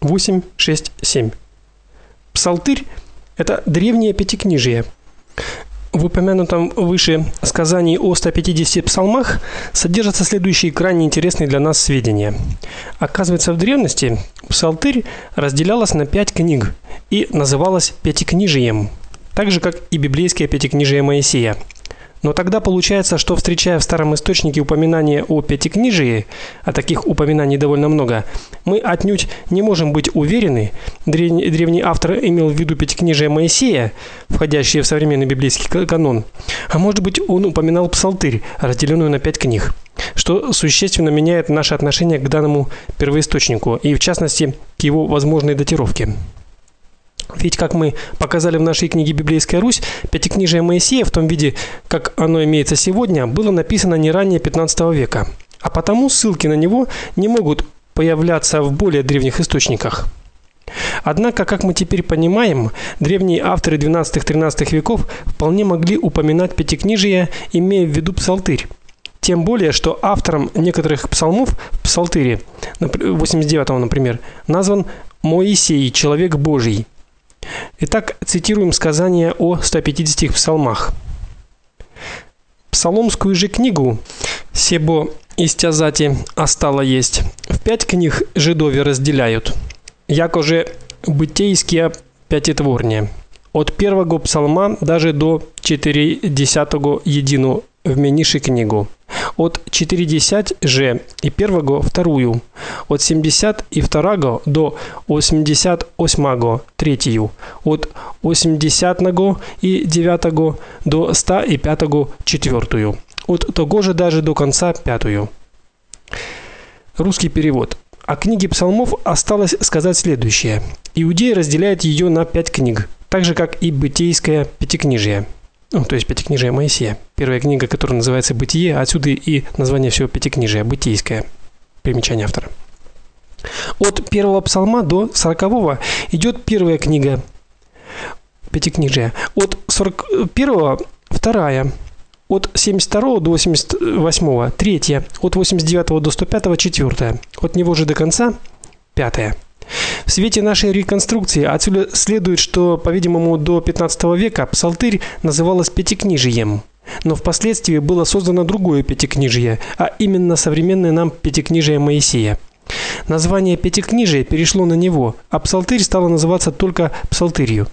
8, 6, 7. Псалтырь это древнее пятикнижие. В упомянутом выше сказании о 150 псалмах содержатся следующие крайне интересные для нас сведения. Оказывается, в древности псалтырь разделялась на пять книг и называлась пятикнижием, так же как и библейское пятикнижие Моисея. Но тогда получается, что встречая в старом источнике упоминание о пятикнижии, а таких упоминаний довольно много, мы отнюдь не можем быть уверены, древний, автор имел в виду пятикнижие Моисея, входящее в современный библейский канон, а может быть, он упоминал псалтырь, разделенную на пять книг, что существенно меняет наше отношение к данному первоисточнику и в частности к его возможной датировке. Ведь, как мы показали в нашей книге Библейская Русь, пятикнижие Моисея в том виде, как оно имеется сегодня, было написано не ранее 15 века. А потому ссылки на него не могут появляться в более древних источниках. Однако, как мы теперь понимаем, древние авторы 12-13 веков вполне могли упоминать пятикнижие, имея в виду псалтырь. Тем более, что автором некоторых псалмов в псалтыре, 89-го, например, назван Моисей, человек Божий. Итак, цитируем сказание о 150 псалмах. Псаломскую же книгу себо истязати остало есть. В пять книг жидове разделяют. Яко же бытейские пятитворне. От первого псалма даже до 40 едину вмениши книгу от 40 же и первого вторую, от 72 до 88 третью, от 80 и 9 до 105 четвертую, от того же даже до конца пятую. Русский перевод. О книге Псалмов осталось сказать следующее. Иудеи разделяют ее на пять книг, так же как и Бытейское пятикнижие ну, то есть Пятикнижие Моисея. Первая книга, которая называется Бытие, отсюда и название всего Пятикнижия Бытийское. Примечание автора. От первого псалма до сорокового идет первая книга Пятикнижия. От сорок первого вторая. От 72 до 88 третья. От 89 до 105 четвертая. От него же до конца пятая. В свете нашей реконструкции отсюда следует, что, по-видимому, до 15 века псалтырь называлась пятикнижием. Но впоследствии было создано другое пятикнижие, а именно современное нам пятикнижие Моисея. Название пятикнижия перешло на него, а псалтырь стало называться только псалтырью.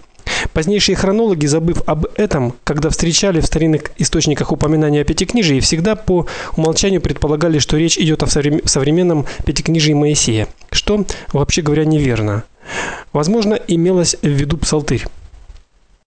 Позднейшие хронологи, забыв об этом, когда встречали в старинных источниках упоминания о пятикнижии, всегда по умолчанию предполагали, что речь идет о современном пятикнижии Моисея, что, вообще говоря, неверно. Возможно, имелось в виду псалтырь.